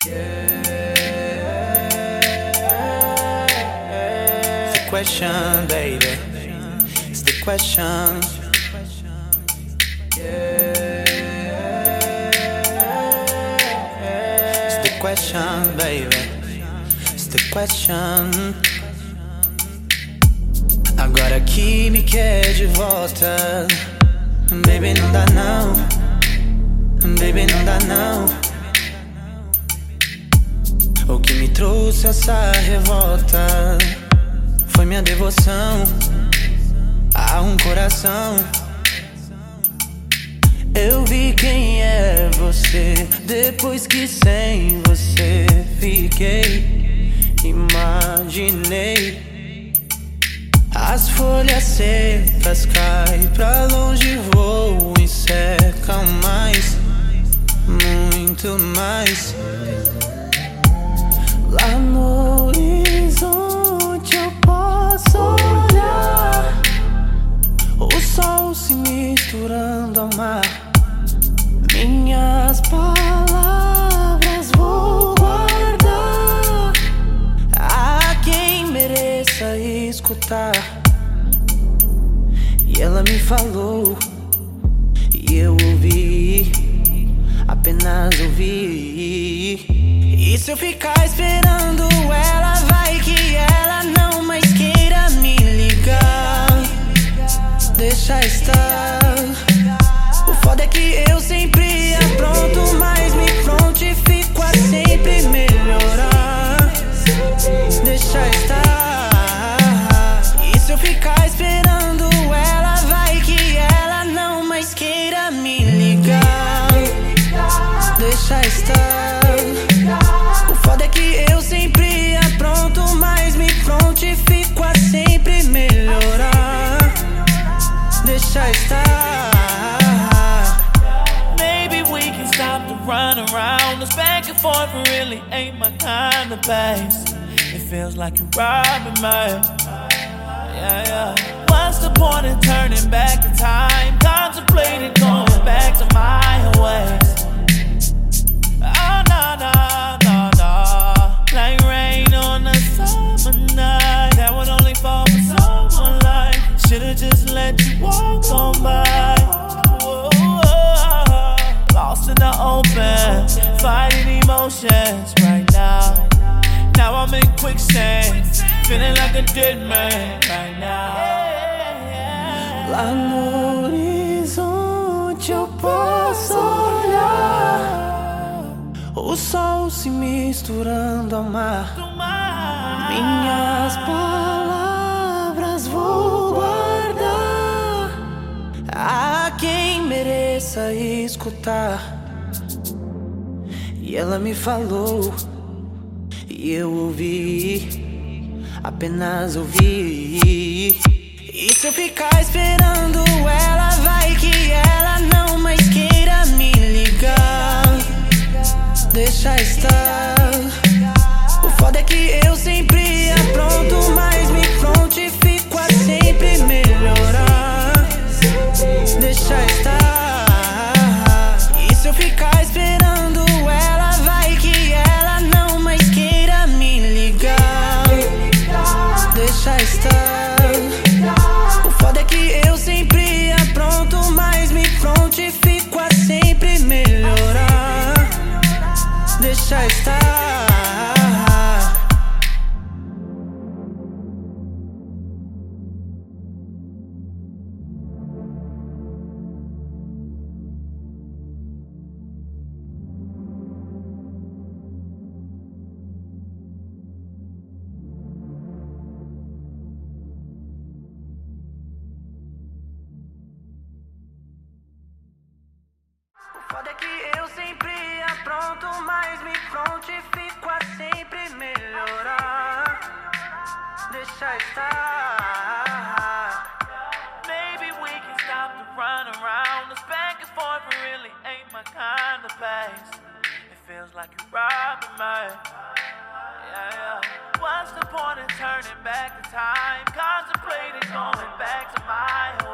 It's the question, baby. It's the question. It's the question, baby. It's the question. Agora que me quer de volta. Baby, não dá não. Baby, não dá não. Trouxe essa revolta foi minha devoção a um coração. Eu vi quem é você depois que sem você fiquei. Imaginei as folhas secas caem pra longe, voam e secam mais, muito mais. Lá no horizonte eu posso olhar o sol se misturando ao mar. Minhas palavras vou guardar a quem mereça escutar. E ela me falou, e eu ouvi, se eu ficar esperando ela, vai que ela não mais queira me ligar. Deixa estar. O foda é que eu sempre apronto, mas me prontifico a sempre melhorar. Deixa estar. E se eu ficar esperando ela, vai que ela não mais queira me ligar. Deixa estar. Back and forth really ain't my kind of pace. It feels like you're robbing me. Yeah, yeah. What's the point in turning back the time? Contemplating going back emotions right now. Now I'm in quicksand, feeling like a dead man right now. Lá no horizonte eu posso olhar o sol se misturando ao mar. Minhas palavras vou guardar a quem mereça escutar. E ela me falou, e eu ouvi, apenas ouvi. E se eu ficar esperando ela, vai que que eu sempre apronto, mas me prontifico a sempre melhorar. Deixa estar. Maybe we can stop the run around. This back and forth really ain't my kind of pace. It feels like you're robbing me. Yeah, yeah. What's the point in turning back the time? Contemplating going back to my